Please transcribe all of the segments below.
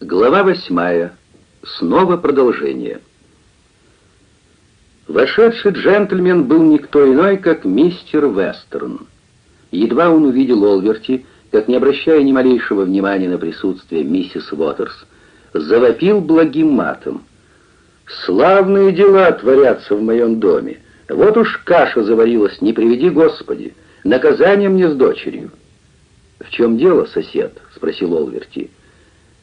Глава восьмая. Снова продолжение. Вошедший джентльмен был никто иной, как мистер Вестерн. Едва он увидел Олверти, как, не обращая ни малейшего внимания на присутствие миссис Уотерс, завопил благим матом. «Славные дела творятся в моем доме. Вот уж каша заварилась, не приведи Господи. Наказание мне с дочерью». «В чем дело, сосед?» — спросил Олверти.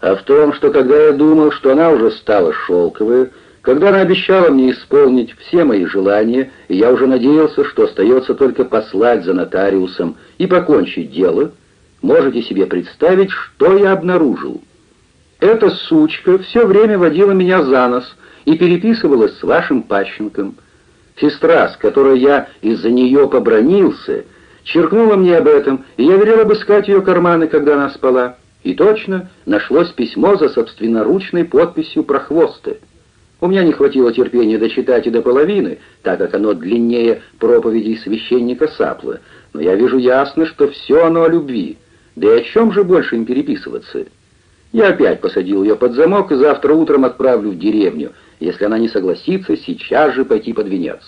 «А в том, что когда я думал, что она уже стала шелковой, когда она обещала мне исполнить все мои желания, и я уже надеялся, что остается только послать за нотариусом и покончить дело, можете себе представить, что я обнаружил. Эта сучка все время водила меня за нос и переписывалась с вашим Пащенком. Сестра, с которой я из-за нее побронился, черкнула мне об этом, и я велел обыскать ее карманы, когда она спала. И точно нашлось письмо за собственноручной подписью прохвосты. У меня не хватило терпения дочитать и до половины, так как оно длиннее проповедей священника Сапла, но я вижу ясно, что все оно о любви. Да и о чем же больше им переписываться? Я опять посадил ее под замок и завтра утром отправлю в деревню, если она не согласится сейчас же пойти под венец.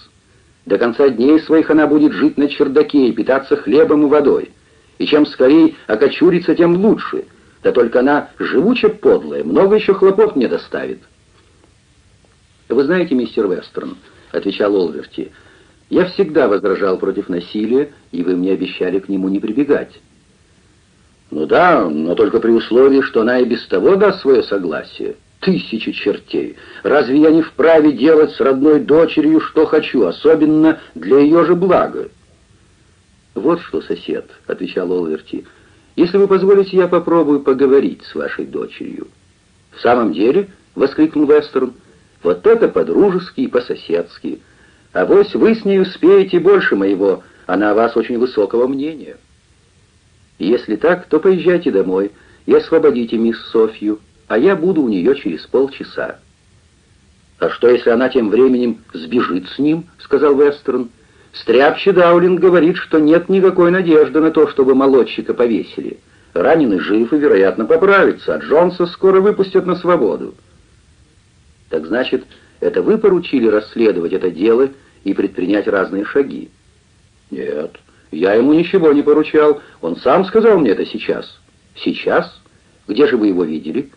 До конца дней своих она будет жить на чердаке и питаться хлебом и водой. И чем скорее окочурится, тем лучше. Да только она живуча подлая, много еще хлопот мне доставит. «Вы знаете, мистер Вестерн», — отвечал Олверти, — «я всегда возражал против насилия, и вы мне обещали к нему не прибегать». «Ну да, но только при условии, что она и без того даст свое согласие. Тысячи чертей! Разве я не вправе делать с родной дочерью, что хочу, особенно для ее же блага?» «Вот что, сосед», — отвечал Олверти, — «если вы позволите, я попробую поговорить с вашей дочерью». «В самом деле?» — воскликнул Вестерн. Вот это по-дружески и по-соседски. А вось вы с ней успеете больше моего, она о вас очень высокого мнения. Если так, то поезжайте домой и освободите мисс Софью, а я буду у нее через полчаса. «А что, если она тем временем сбежит с ним?» — сказал Вестерн. «Стряпчий Даулинг говорит, что нет никакой надежды на то, чтобы молодчика повесили. Раненый жив и, вероятно, поправится, а Джонса скоро выпустят на свободу». Так значит, это вы поручили расследовать это дело и предпринять разные шаги? Нет, я ему ничего не поручал. Он сам сказал мне это сейчас. Сейчас? Где же вы его видели?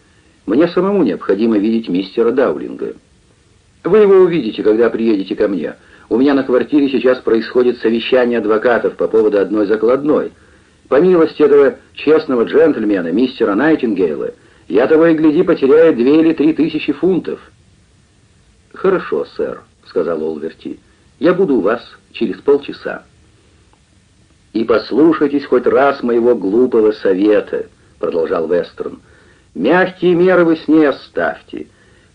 Мне самому необходимо видеть мистера Даулинга. Вы его увидите, когда приедете ко мне. У меня на квартире сейчас происходит совещание адвокатов по поводу одной закладной. По милости этого честного джентльмена, мистера Найтингейла, я того и гляди потеряю две или три тысячи фунтов. «Хорошо, сэр», — сказал Олверти. «Я буду у вас через полчаса». «И послушайтесь хоть раз моего глупого совета», — продолжал Вестерн. «Мягкие меры вы с ней оставьте.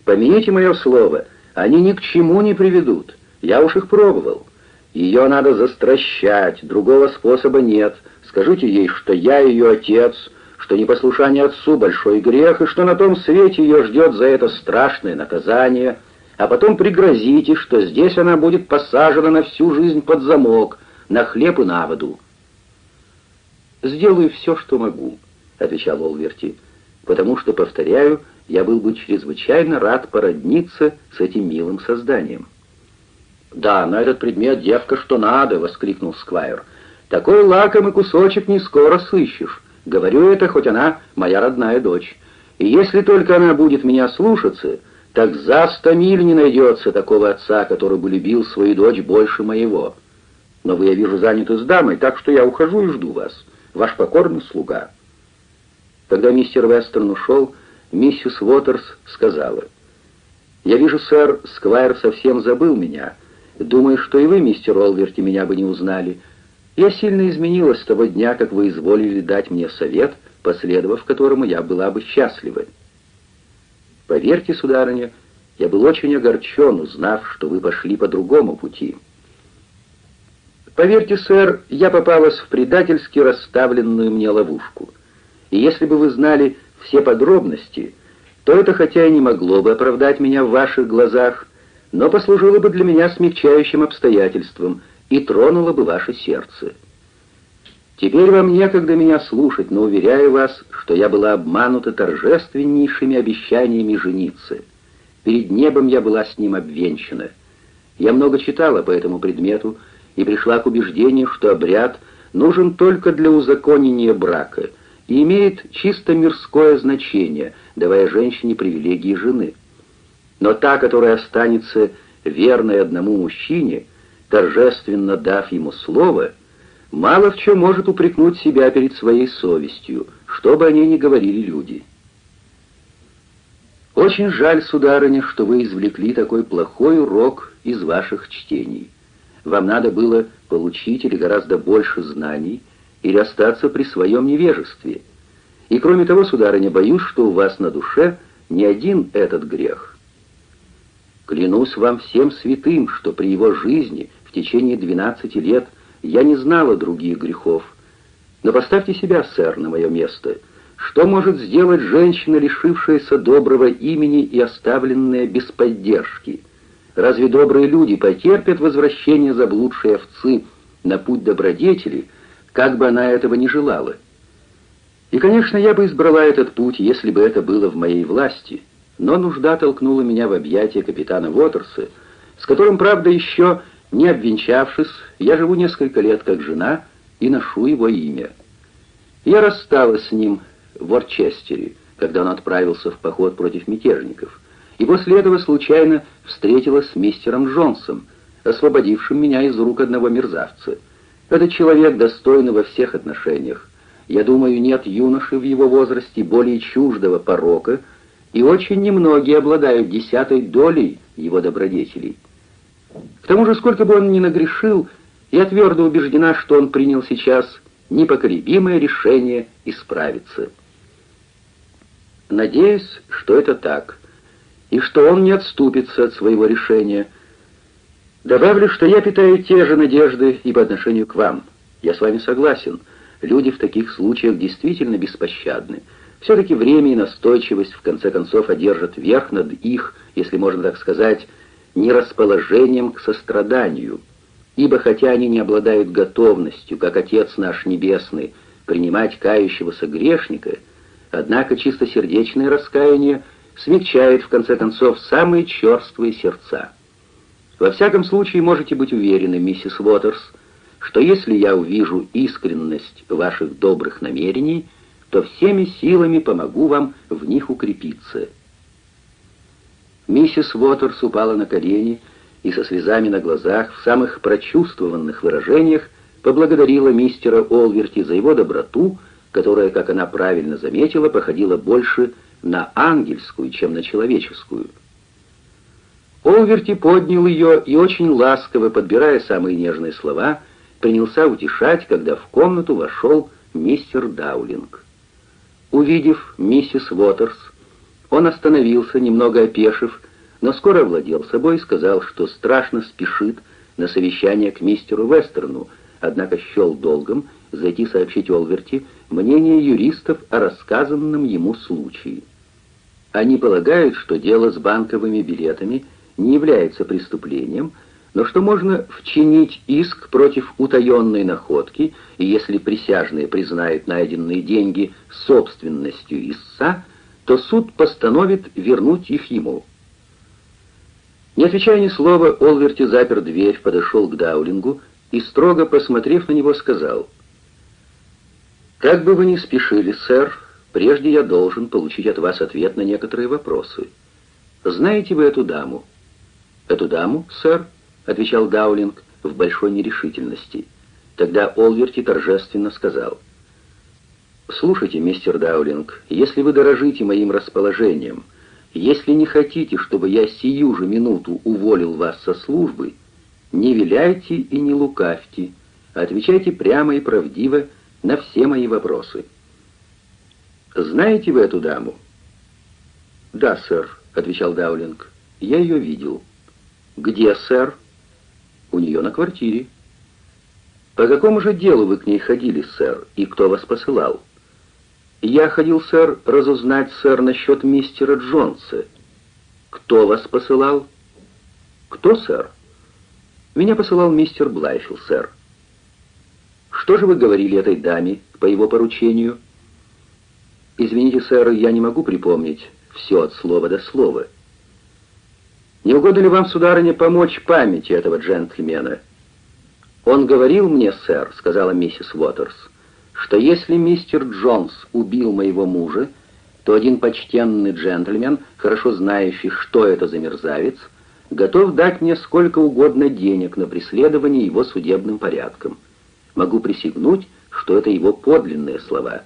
Помяните мое слово, они ни к чему не приведут. Я уж их пробовал. Ее надо застращать, другого способа нет. Скажите ей, что я ее отец, что непослушание отцу — большой грех, и что на том свете ее ждет за это страшное наказание» а потом пригрозите, что здесь она будет посажена на всю жизнь под замок, на хлеб и на воду. «Сделаю все, что могу», — отвечал Олверти, «потому что, повторяю, я был бы чрезвычайно рад породниться с этим милым созданием». «Да, на этот предмет девка что надо!» — воскликнул Сквайр. «Такой лакомый кусочек не скоро сыщешь. Говорю это, хоть она моя родная дочь. И если только она будет меня слушаться, так за сто миль не найдется такого отца, который бы любил свою дочь больше моего. Но вы, я вижу, заняты с дамой, так что я ухожу и жду вас. Ваш покорный слуга». Когда мистер Вестерн ушел, миссис Уотерс сказала, «Я вижу, сэр, Сквайр совсем забыл меня. Думаю, что и вы, мистер Олверти, меня бы не узнали. Я сильно изменилась с того дня, как вы изволили дать мне совет, последовав которому я была бы счастлива. Поверьте, сударыня, я был очень огорчен, узнав, что вы пошли по другому пути. Поверьте, сэр, я попалась в предательски расставленную мне ловушку. И если бы вы знали все подробности, то это хотя и не могло бы оправдать меня в ваших глазах, но послужило бы для меня смягчающим обстоятельством и тронуло бы ваше сердце. Теперь вам некогда меня слушать, но уверяю вас, что я была обманута торжественнейшими обещаниями жениться. Перед небом я была с ним обвенчана. Я много читала по этому предмету и пришла к убеждению, что обряд нужен только для узаконения брака и имеет чисто мирское значение, давая женщине привилегии жены. Но та, которая останется верной одному мужчине, торжественно дав ему слово, мало в чем может упрекнуть себя перед своей совестью, что бы о ней ни говорили люди. Очень жаль, сударыня, что вы извлекли такой плохой урок из ваших чтений. Вам надо было получить или гораздо больше знаний, или остаться при своем невежестве. И кроме того, сударыня, боюсь, что у вас на душе не один этот грех. Клянусь вам всем святым, что при его жизни в течение 12 лет я не знала других грехов. Но поставьте себя, сэр, на мое место. Что может сделать женщина, лишившаяся доброго имени и оставленная без поддержки? Разве добрые люди потерпят возвращение заблудшей овцы на путь добродетели, как бы она этого не желала? И, конечно, я бы избрала этот путь, если бы это было в моей власти, но нужда толкнула меня в объятия капитана Уотерса, с которым, правда, еще не обвенчавшись, я живу несколько лет как жена и ношу его имя. Я рассталась с ним в Ворчестере, когда он отправился в поход против мятежников, и после этого случайно встретилась с мистером Джонсом, освободившим меня из рук одного мерзавца. Этот человек достойный во всех отношениях. Я думаю, нет юноши в его возрасте более чуждого порока, и очень немногие обладают десятой долей его добродетелей. К тому же, сколько бы он ни нагрешил, я твердо убеждена, что он принял сейчас непоколебимое решение исправиться. Надеюсь, что это так, и что он не отступится от своего решения. Добавлю, что я питаю те же надежды и по отношению к вам. Я с вами согласен. Люди в таких случаях действительно беспощадны. Все-таки время и настойчивость в конце концов одержат верх над их, если можно так сказать, нерасположением к состраданию, ибо хотя они не обладают готовностью, как Отец наш Небесный, принимать кающегося грешника, однако чистосердечное раскаяние смягчает, в конце концов, самые черствые сердца. Во всяком случае, можете быть уверены, миссис Уотерс, что если я увижу искренность ваших добрых намерений, то всеми силами помогу вам в них укрепиться». Миссис Уотерс упала на колени и со слезами на глазах, в самых прочувствованных выражениях, поблагодарила мистера Олверти за его доброту, которая, как она правильно заметила, походила больше на ангельскую, чем на человеческую. Олверти поднял ее и очень ласково, подбирая самые нежные слова, принялся утешать, когда в комнату вошел мистер Даулинг. Увидев миссис Уотерс, он остановился, немного опешив, но скоро владел собой и сказал, что страшно спешит на совещание к мистеру Вестерну, однако счел долгом зайти сообщить Олверти мнение юристов о рассказанном ему случае. Они полагают, что дело с банковыми билетами не является преступлением, но что можно вчинить иск против утаенной находки, и если присяжные признают найденные деньги собственностью истца, то суд постановит вернуть их ему. Не отвечая ни слова, Олверти запер дверь, подошел к Даулингу и, строго посмотрев на него, сказал, «Как бы вы ни спешили, сэр, прежде я должен получить от вас ответ на некоторые вопросы. Знаете вы эту даму?» «Эту даму, сэр?» — отвечал Даулинг в большой нерешительности. Тогда Олверти торжественно сказал, — «Слушайте, мистер Даулинг, если вы дорожите моим расположением, если не хотите, чтобы я сию же минуту уволил вас со службы, не виляйте и не лукавьте, отвечайте прямо и правдиво на все мои вопросы». «Знаете вы эту даму?» «Да, сэр», — отвечал Даулинг. «Я ее видел». «Где, сэр?» «У нее на квартире». «По какому же делу вы к ней ходили, сэр, и кто вас посылал?» «Я ходил, сэр, разузнать, сэр, насчет мистера Джонса. Кто вас посылал?» «Кто, сэр?» «Меня посылал мистер Блайфилл, сэр». Что же вы говорили этой даме по его поручению?» «Извините, сэр, я не могу припомнить все от слова до слова». «Не угодно ли вам, сударыня, помочь памяти этого джентльмена?» «Он говорил мне, сэр», — сказала миссис Уотерс, «что если мистер Джонс убил моего мужа, то один почтенный джентльмен, хорошо знающий, что это за мерзавец, готов дать мне сколько угодно денег на преследование его судебным порядком. Могу присягнуть, что это его подлинные слова».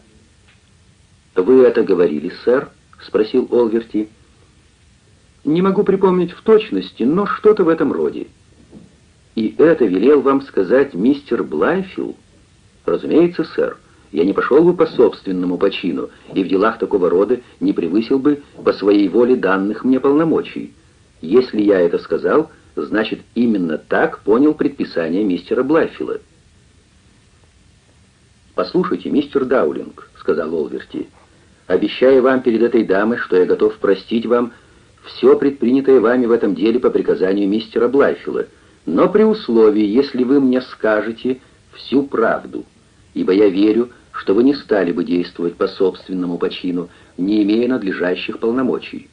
«Вы это говорили, сэр?» — спросил Олверти. «Не могу припомнить в точности, но что-то в этом роде». «И это велел вам сказать мистер Блайфилл?» «Разумеется, сэр. Я не пошел бы по собственному почину, и в делах такого рода не превысил бы по своей воле данных мне полномочий. Если я это сказал, значит, именно так понял предписание мистера Блайфилла». «Послушайте, мистер Даулинг», — сказал Олверти, — «обещаю вам перед этой дамой, что я готов простить вам все предпринятое вами в этом деле по приказанию мистера Блайфилла, но при условии, если вы мне скажете всю правду, ибо я верю, что вы не стали бы действовать по собственному почину, не имея надлежащих полномочий.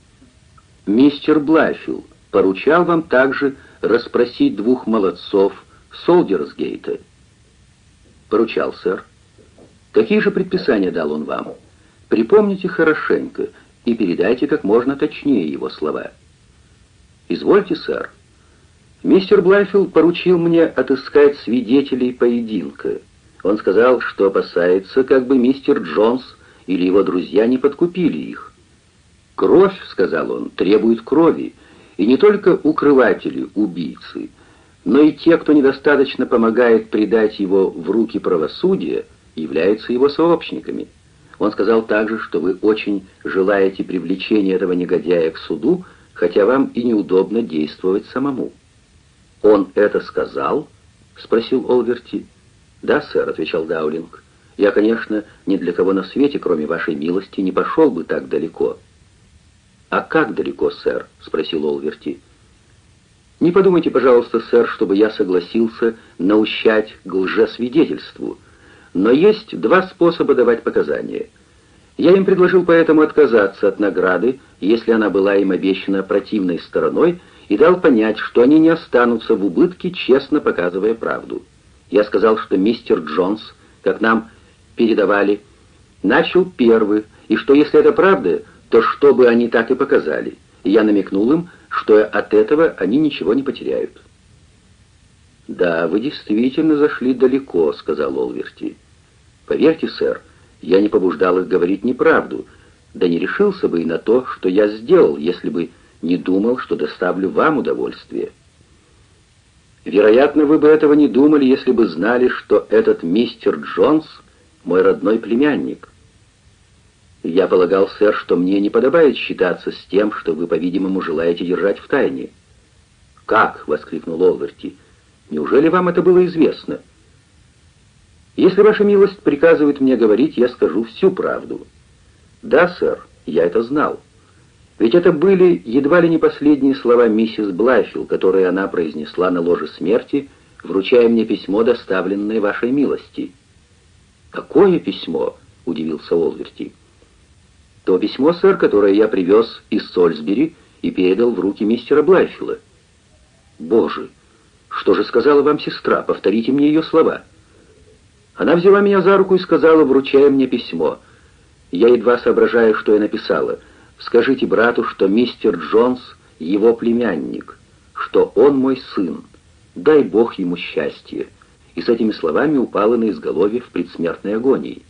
Мистер Блайфилл поручал вам также расспросить двух молодцов Солдерсгейта. Поручал, сэр. Какие же предписания дал он вам? Припомните хорошенько и передайте как можно точнее его слова. Извольте, сэр. Мистер Блайфилл поручил мне отыскать свидетелей поединка. Он сказал, что опасается, как бы мистер Джонс или его друзья не подкупили их. «Кровь», — сказал он, — «требует крови, и не только укрыватели, убийцы, но и те, кто недостаточно помогает предать его в руки правосудия, являются его сообщниками». Он сказал также, что вы очень желаете привлечения этого негодяя к суду, хотя вам и неудобно действовать самому. «Он это сказал?» — спросил Олверти. «Да, сэр», — отвечал Даулинг. «Я, конечно, ни для кого на свете, кроме вашей милости, не пошел бы так далеко». «А как далеко, сэр?» — спросил Олверти. «Не подумайте, пожалуйста, сэр, чтобы я согласился наущать к лжесвидетельству. Но есть два способа давать показания. Я им предложил поэтому отказаться от награды, если она была им обещана противной стороной, и дал понять, что они не останутся в убытке, честно показывая правду. Я сказал, что мистер Джонс, как нам передавали, начал первый, и что если это правда, то чтобы они так и показали. Я намекнул им, что от этого они ничего не потеряют. «Да, вы действительно зашли далеко», — сказал Олверти. «Поверьте, сэр, я не побуждал их говорить неправду, да не решился бы и на то, что я сделал, если бы не думал, что доставлю вам удовольствие. Вероятно, вы бы этого не думали, если бы знали, что этот мистер Джонс — мой родной племянник. Я полагал, сэр, что мне не подобает считаться с тем, что вы, по-видимому, желаете держать в тайне. «Как?» — воскликнул Олверти. «Неужели вам это было известно?» «Если ваша милость приказывает мне говорить, я скажу всю правду». «Да, сэр, я это знал». Ведь это были едва ли не последние слова миссис Блайфилл, которые она произнесла на ложе смерти, вручая мне письмо, доставленное вашей милости. «Какое письмо?» — удивился Олверти. «То письмо, сэр, которое я привез из Сольсбери и передал в руки мистера Блайфилла». «Боже, что же сказала вам сестра? Повторите мне ее слова». Она взяла меня за руку и сказала, вручая мне письмо. Я едва соображаю, что я написала — Скажите брату, что мистер Джонс — его племянник, что он мой сын. Дай Бог ему счастье». И с этими словами упала на изголовье в предсмертной агонии.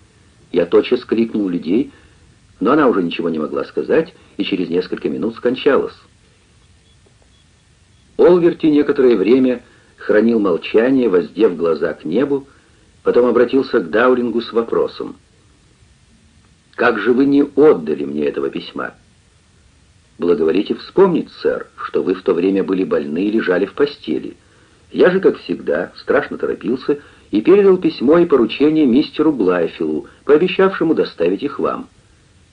Я тотчас крикнул людей, но она уже ничего не могла сказать и через несколько минут скончалась. Олверти некоторое время хранил молчание, воздев глаза к небу, потом обратился к Даулингу с вопросом. «Как же вы не отдали мне этого письма?» Благоволите вспомнить, сэр, что вы в то время были больны и лежали в постели. Я же, как всегда, страшно торопился и передал письмо и поручение мистеру Блайфилу, пообещавшему доставить их вам.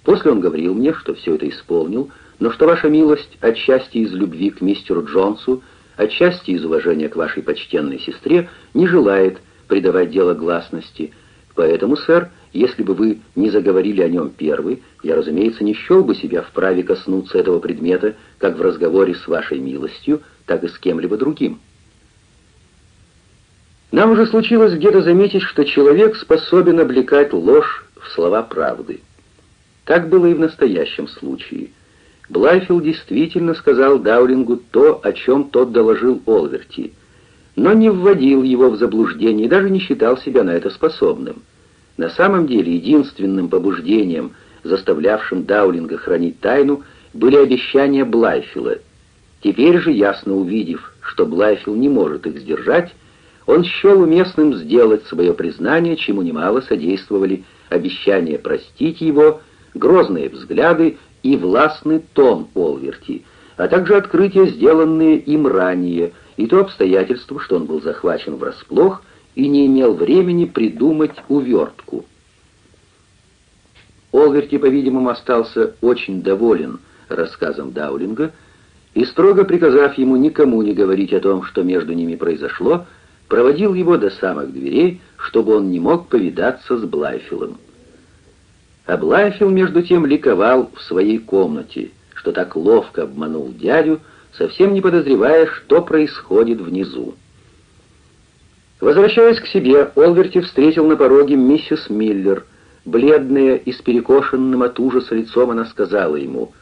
После он говорил мне, что все это исполнил, но что ваша милость, отчасти из любви к мистеру Джонсу, отчасти из уважения к вашей почтенной сестре, не желает, придавать дело гласности. Поэтому, сэр, если бы вы не заговорили о нем первый, я, разумеется, не счел бы себя вправе коснуться этого предмета как в разговоре с вашей милостью, так и с кем-либо другим. Нам уже случилось где-то заметить, что человек способен облекать ложь в слова правды. Так было и в настоящем случае. Блайфилл действительно сказал Даулингу то, о чем тот доложил Олверти, но не вводил его в заблуждение и даже не считал себя на это способным. На самом деле единственным побуждением, заставлявшим Даулинга хранить тайну, были обещания Блайфилла. Теперь же, ясно увидев, что Блайфилл не может их сдержать, он счел уместным сделать свое признание, чему немало содействовали обещания простить его, грозные взгляды и властный тон Олверти, а также открытия, сделанные им ранее, и то обстоятельство, что он был захвачен врасплох и не имел времени придумать увертку. Олверти, по-видимому, остался очень доволен рассказом Даулинга и, строго приказав ему никому не говорить о том, что между ними произошло, проводил его до самых дверей, чтобы он не мог повидаться с Блайфилом. А Блайфил, между тем, ликовал в своей комнате, что так ловко обманул дядю, совсем не подозревая, что происходит внизу. Возвращаясь к себе, Олверти встретил на пороге миссис Миллер. Бледная и с перекошенным от ужаса лицом она сказала ему,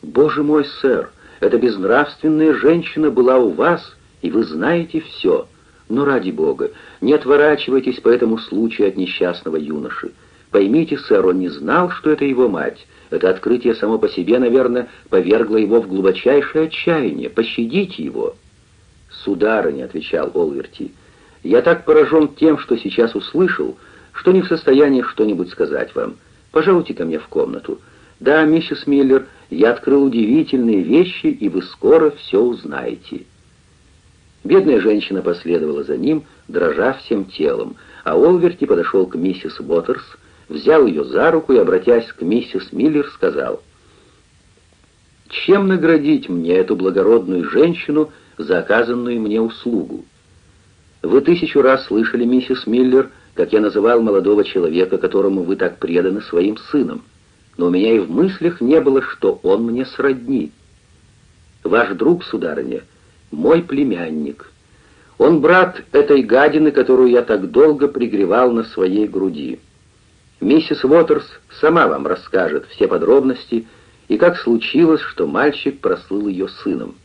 «Боже мой, сэр, эта безнравственная женщина была у вас, и вы знаете все». Но ради бога, не отворачивайтесь по этому случаю от несчастного юноши. Поймите, сэр, он не знал, что это его мать. Это открытие само по себе, наверное, повергло его в глубочайшее отчаяние. Пощадите его. «Сударыня», — отвечал Олверти, — «я так поражен тем, что сейчас услышал, что не в состоянии что-нибудь сказать вам. Пожалуйте ко мне в комнату. Да, миссис Миллер, я открыл удивительные вещи, и вы скоро все узнаете». Бедная женщина последовала за ним, дрожа всем телом, а Олверти подошел к миссис Уотерс, взял ее за руку и, обратясь к миссис Миллер, сказал, «Чем наградить мне эту благородную женщину за оказанную мне услугу? Вы тысячу раз слышали, миссис Миллер, как я называл молодого человека, которому вы так преданы своим сыном, но у меня и в мыслях не было, что он мне сродни. Ваш друг, сударыня, — мой племянник. Он брат этой гадины, которую я так долго пригревал на своей груди. Миссис Уотерс сама вам расскажет все подробности и как случилось, что мальчик прослыл ее сыном.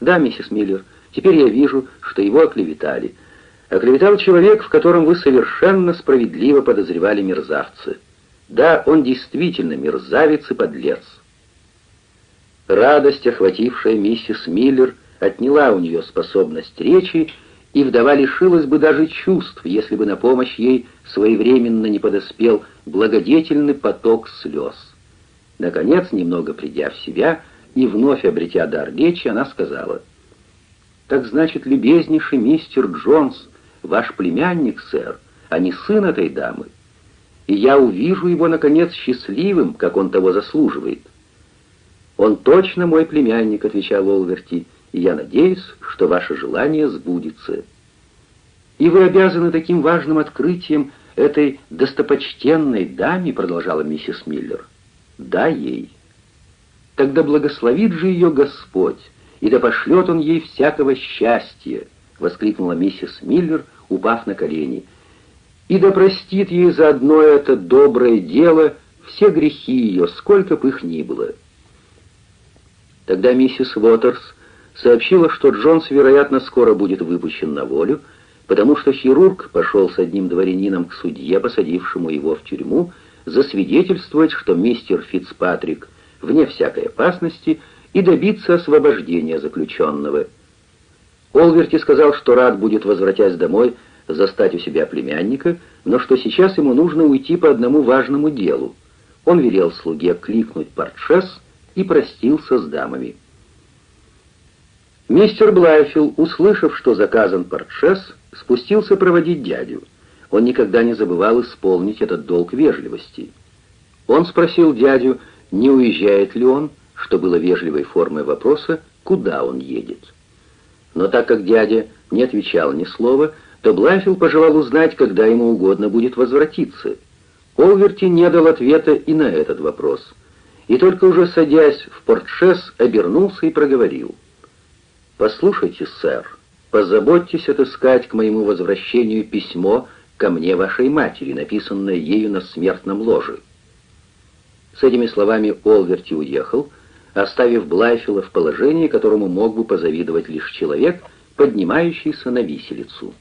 Да, миссис Миллер, теперь я вижу, что его оклеветали. Оклеветал человек, в котором вы совершенно справедливо подозревали мерзавцы. Да, он действительно мерзавец и подлец. Радость, охватившая миссис Миллер, — отняла у нее способность речи, и вдова лишилась бы даже чувств, если бы на помощь ей своевременно не подоспел благодетельный поток слез. Наконец, немного придя в себя и вновь обретя дар речи, она сказала, «Так значит, любезнейший мистер Джонс, ваш племянник, сэр, а не сын этой дамы. И я увижу его, наконец, счастливым, как он того заслуживает». «Он точно мой племянник», — отвечал Олверти, — я надеюсь, что ваше желание сбудется. И вы обязаны таким важным открытием этой достопочтенной даме, продолжала миссис Миллер. Да ей. Тогда благословит же ее Господь, и да пошлет он ей всякого счастья, воскликнула миссис Миллер, упав на колени. И да простит ей за одно это доброе дело все грехи ее, сколько бы их ни было. Тогда миссис Уотерс сообщила, что Джонс, вероятно, скоро будет выпущен на волю, потому что хирург пошел с одним дворянином к судье, посадившему его в тюрьму, засвидетельствовать, что мистер Фицпатрик вне всякой опасности и добиться освобождения заключенного. Олверти сказал, что рад будет, возвратясь домой, застать у себя племянника, но что сейчас ему нужно уйти по одному важному делу. Он велел слуге кликнуть портшес и простился с дамами. Мистер Блайфилл, услышав, что заказан портшес, спустился проводить дядю. Он никогда не забывал исполнить этот долг вежливости. Он спросил дядю, не уезжает ли он, что было вежливой формой вопроса, куда он едет. Но так как дядя не отвечал ни слова, то Блафил пожелал узнать, когда ему угодно будет возвратиться. Олверти не дал ответа и на этот вопрос. И только уже садясь в портшес, обернулся и проговорил. «Послушайте, сэр, позаботьтесь отыскать к моему возвращению письмо ко мне вашей матери, написанное ею на смертном ложе». С этими словами Олверти уехал, оставив Блайфила в положении, которому мог бы позавидовать лишь человек, поднимающийся на виселицу.